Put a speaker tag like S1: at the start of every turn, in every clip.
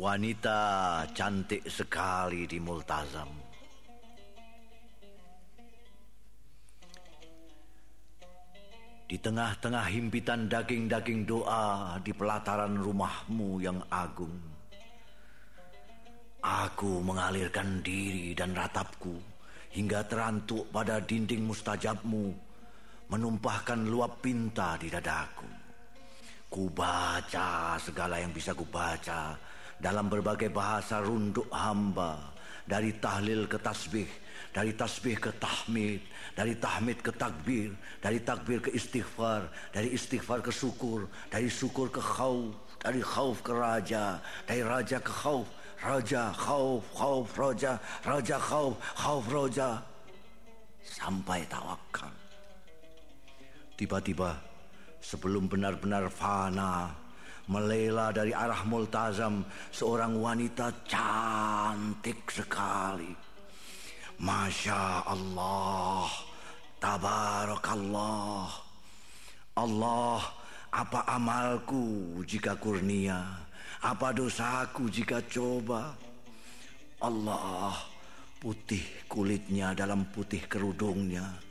S1: Wanita cantik sekali di Multazam. Di tengah-tengah himpitan daging-daging doa di pelataran rumahmu yang agung. Aku mengalirkan diri dan ratapku hingga terantuk pada dinding mustajabmu, menumpahkan luap pinta di dadaku. Kubaca segala yang bisa kubaca dalam berbagai bahasa runduk hamba dari tahlil ke tasbih dari tasbih ke tahmid dari tahmid ke takbir dari takbir ke istighfar dari istighfar ke syukur dari syukur ke khauf dari khauf ke raja dari raja ke khauf raja khauf khauf raja raja khauf khauf raja. Sampai tawakal. Tiba-tiba sebelum benar-benar fana melela dari arah Multazam seorang wanita cantik sekali. Masya Allah, tabarakallah. Allah, apa amalku jika kurnia? Apa dosaku jika coba? Allah, putih kulitnya dalam putih kerudungnya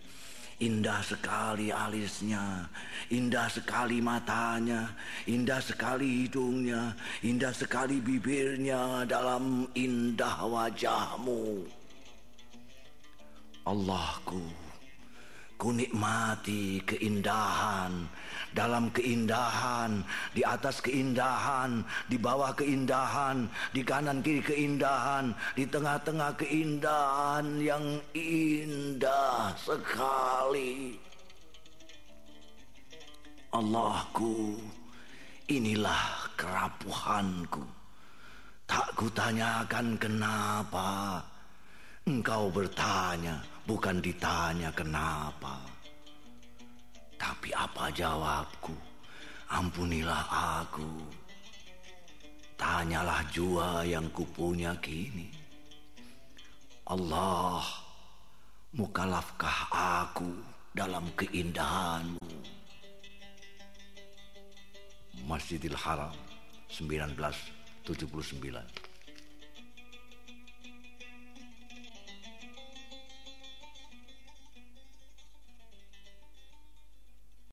S1: Indah sekali alisnya, indah sekali matanya, indah sekali hidungnya, indah sekali bibirnya dalam indah wajahmu. Allahku, ku nikmati keindahan dalam keindahan, di atas keindahan, di bawah keindahan, di kanan kiri keindahan, di tengah-tengah keindahan yang indah sekali. Allahku, inilah kerapuhanku. Tak kutanyakan kenapa. Engkau bertanya, bukan ditanya kenapa. Tapi apa jawabku? Ampunilah aku. Tanyalah jua yang kupunya kini. Allah, mukalafkah aku dalam keindahanmu? Masjidil Haram 1979